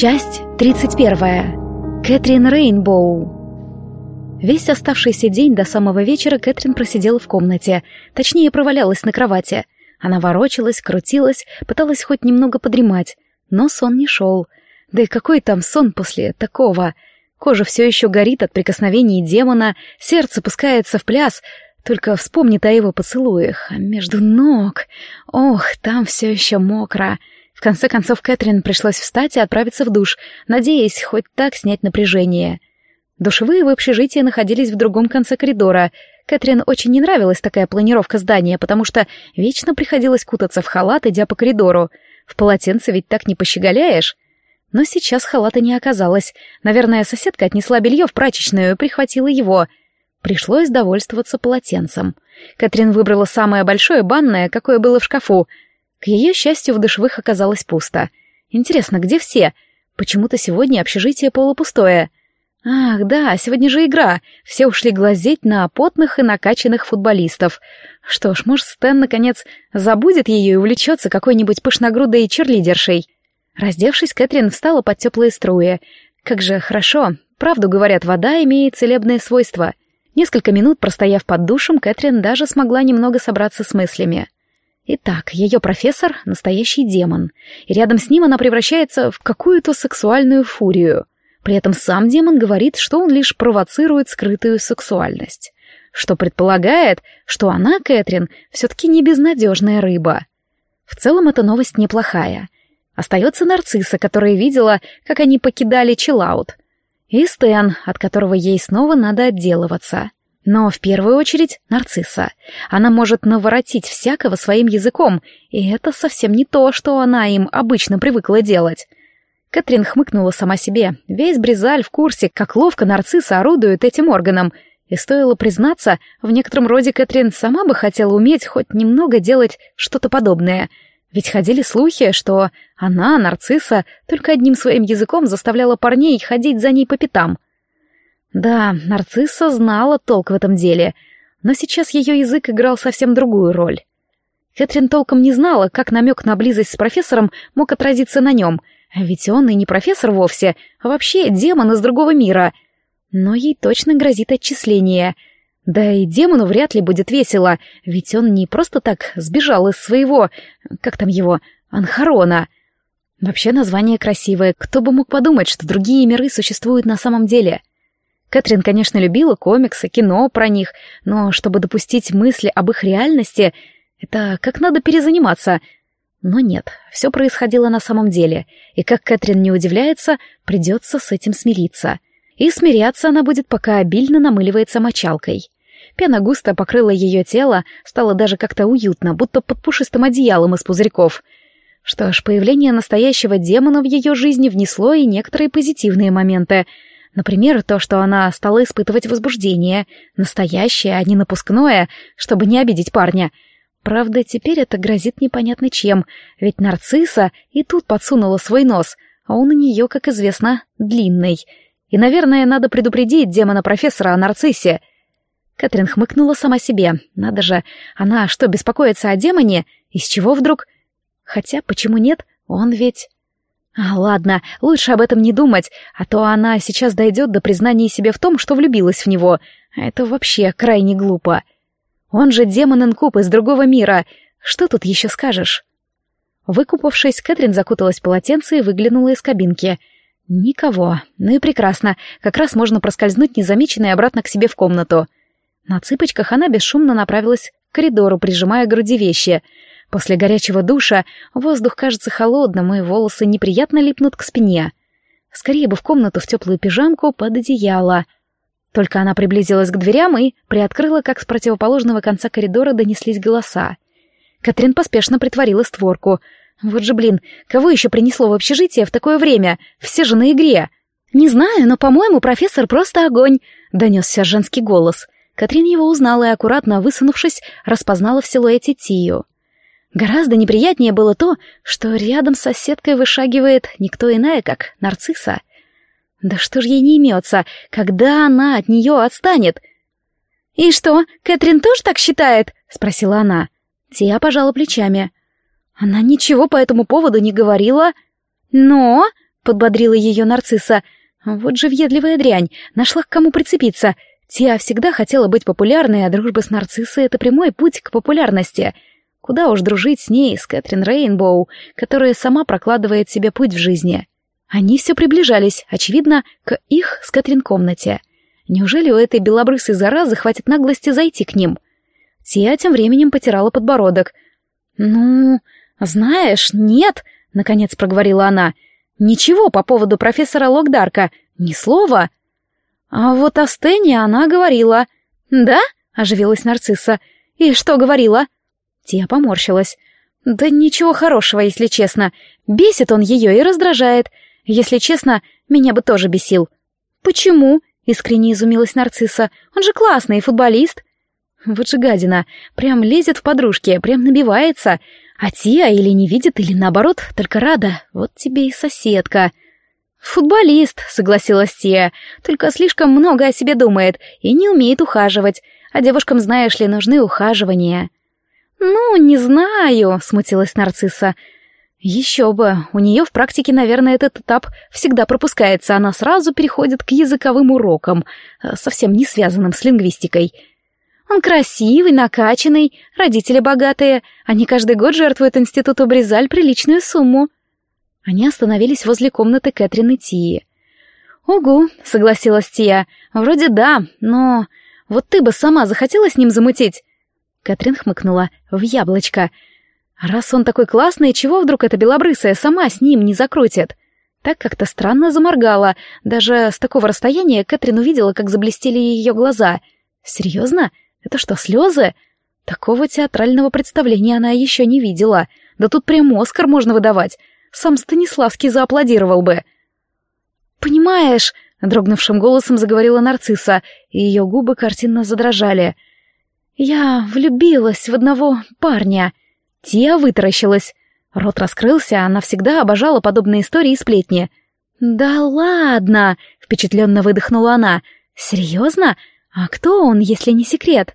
Часть 31. Кэтрин Рейнбоу. Весь оставшийся день до самого вечера Кэтрин просидела в комнате, точнее провалялась на кровати. Она ворочалась, крутилась, пыталась хоть немного подремать, но сон не шел. Да и какой там сон после такого? Кожа все еще горит от прикосновений демона, сердце пускается в пляс, только вспомнит о его поцелуях, а между ног... Ох, там все еще мокро. В конце концов, Кэтрин пришлось встать и отправиться в душ, надеясь хоть так снять напряжение. Душевые в общежитии находились в другом конце коридора. Кэтрин очень не нравилась такая планировка здания, потому что вечно приходилось кутаться в халат, идя по коридору. В полотенце ведь так не пощеголяешь. Но сейчас халата не оказалось. Наверное, соседка отнесла белье в прачечную и прихватила его. Пришлось довольствоваться полотенцем. Кэтрин выбрала самое большое банное, какое было в шкафу — к ее счастью, в душевых оказалось пусто. Интересно, где все? Почему-то сегодня общежитие полупустое. Ах, да, сегодня же игра. Все ушли глазеть на потных и накачанных футболистов. Что ж, может, Стэн, наконец, забудет ее и увлечется какой-нибудь пышногрудой черлидершей. Раздевшись, Кэтрин встала под теплые струи. Как же хорошо. Правду говорят, вода имеет целебные свойства. Несколько минут простояв под душем, Кэтрин даже смогла немного собраться с мыслями. Итак, ее профессор — настоящий демон, и рядом с ним она превращается в какую-то сексуальную фурию. При этом сам демон говорит, что он лишь провоцирует скрытую сексуальность, что предполагает, что она, Кэтрин, все-таки не безнадежная рыба. В целом эта новость неплохая. Остается нарцисса, которая видела, как они покидали Чиллаут, и Стэн, от которого ей снова надо отделываться. Но в первую очередь нарцисса. Она может наворотить всякого своим языком, и это совсем не то, что она им обычно привыкла делать. Катрин хмыкнула сама себе. Весь Бризаль в курсе, как ловко нарцисса орудует этим органом. И стоило признаться, в некотором роде Кэтрин сама бы хотела уметь хоть немного делать что-то подобное. Ведь ходили слухи, что она, нарцисса, только одним своим языком заставляла парней ходить за ней по пятам — да, нарцисса знала толк в этом деле, но сейчас ее язык играл совсем другую роль. Кэтрин толком не знала, как намек на близость с профессором мог отразиться на нем, ведь он и не профессор вовсе, а вообще демон из другого мира. Но ей точно грозит отчисление. Да и демону вряд ли будет весело, ведь он не просто так сбежал из своего... как там его... Анхарона. Вообще название красивое, кто бы мог подумать, что другие миры существуют на самом деле — Кэтрин, конечно, любила комиксы, кино про них, но чтобы допустить мысли об их реальности, это как надо перезаниматься. Но нет, все происходило на самом деле, и как Кэтрин не удивляется, придется с этим смириться. И смиряться она будет, пока обильно намыливается мочалкой. Пена густо покрыла ее тело, стало даже как-то уютно, будто под пушистым одеялом из пузырьков. Что ж, появление настоящего демона в ее жизни внесло и некоторые позитивные моменты — Например, то, что она стала испытывать возбуждение, настоящее, а не напускное, чтобы не обидеть парня. Правда, теперь это грозит непонятно чем, ведь нарцисса и тут подсунула свой нос, а он у нее, как известно, длинный. И, наверное, надо предупредить демона-профессора о нарциссе. Кэтрин хмыкнула сама себе. Надо же, она что, беспокоится о демоне? Из чего вдруг? Хотя, почему нет? Он ведь... А, ладно, лучше об этом не думать, а то она сейчас дойдет до признания себе в том, что влюбилась в него. Это вообще крайне глупо. Он же демон-инкуб из другого мира. Что тут еще скажешь? Выкупавшись, Кэтрин закуталась в полотенце и выглянула из кабинки. Никого. Ну и прекрасно. Как раз можно проскользнуть незамеченной обратно к себе в комнату. На цыпочках она бесшумно направилась к коридору, прижимая к груди вещи — После горячего душа воздух кажется холодным, и волосы неприятно липнут к спине. Скорее бы в комнату в теплую пижамку под одеяло. Только она приблизилась к дверям и приоткрыла, как с противоположного конца коридора донеслись голоса. Катрин поспешно притворила створку. Вот же, блин, кого еще принесло в общежитие в такое время? Все же на игре. «Не знаю, но, по-моему, профессор просто огонь», — донесся женский голос. Катрин его узнала и, аккуратно высунувшись, распознала в силуэте Тию. Гораздо неприятнее было то, что рядом с соседкой вышагивает никто иная, как нарцисса. Да что ж ей не имется, когда она от нее отстанет? «И что, Кэтрин тоже так считает?» — спросила она. Тия пожала плечами. Она ничего по этому поводу не говорила. «Но...» — подбодрила ее нарцисса. «Вот же въедливая дрянь, нашла к кому прицепиться. Тиа всегда хотела быть популярной, а дружба с нарциссой — это прямой путь к популярности. Куда уж дружить с ней, с Кэтрин Рейнбоу, которая сама прокладывает себе путь в жизни. Они все приближались, очевидно, к их с Кэтрин комнате. Неужели у этой белобрысой заразы хватит наглости зайти к ним? Тиа тем временем потирала подбородок. «Ну, знаешь, нет», — наконец проговорила она. «Ничего по поводу профессора Локдарка, ни слова». А вот о Стене она говорила. «Да?» — оживилась нарцисса. «И что говорила?» Тия поморщилась. «Да ничего хорошего, если честно. Бесит он ее и раздражает. Если честно, меня бы тоже бесил». «Почему?» Искренне изумилась нарцисса. «Он же классный футболист!» Вот же гадина, прям лезет в подружки, прям набивается. А Тия или не видит, или наоборот, только рада. Вот тебе и соседка. «Футболист», — согласилась Тия, «только слишком много о себе думает и не умеет ухаживать, а девушкам, знаешь ли, нужны ухаживания». «Ну, не знаю», — смутилась нарцисса. Еще бы, у нее в практике, наверное, этот этап всегда пропускается, она сразу переходит к языковым урокам, э, совсем не связанным с лингвистикой. Он красивый, накачанный, родители богатые, они каждый год жертвуют институту Бризаль приличную сумму. Они остановились возле комнаты Кэтрин и Тии. «Угу», — согласилась Тия, — «вроде да, но вот ты бы сама захотела с ним замутить?» Кэтрин хмыкнула. «В яблочко». Раз он такой классный, чего вдруг эта белобрысая сама с ним не закрутит? Так как-то странно заморгала. Даже с такого расстояния Кэтрин увидела, как заблестели ее глаза. Серьезно? Это что, слезы? Такого театрального представления она еще не видела. Да тут прям Оскар можно выдавать. Сам Станиславский зааплодировал бы. «Понимаешь», — дрогнувшим голосом заговорила нарцисса, и ее губы картинно задрожали. «Я влюбилась в одного парня». Тия вытаращилась. Рот раскрылся, она всегда обожала подобные истории и сплетни. «Да ладно!» — впечатленно выдохнула она. «Серьезно? А кто он, если не секрет?»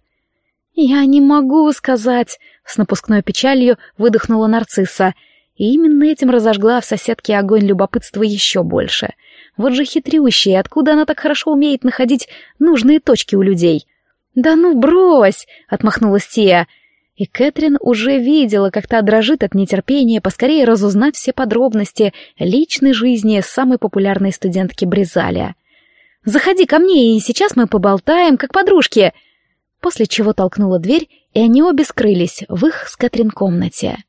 «Я не могу сказать», — с напускной печалью выдохнула нарцисса. И именно этим разожгла в соседке огонь любопытства еще больше. Вот же хитрющая, откуда она так хорошо умеет находить нужные точки у людей? «Да ну брось!» — отмахнулась Тия. И Кэтрин уже видела, как та дрожит от нетерпения поскорее разузнать все подробности личной жизни самой популярной студентки Бризаля. «Заходи ко мне, и сейчас мы поболтаем, как подружки!» После чего толкнула дверь, и они обе скрылись в их с Кэтрин комнате.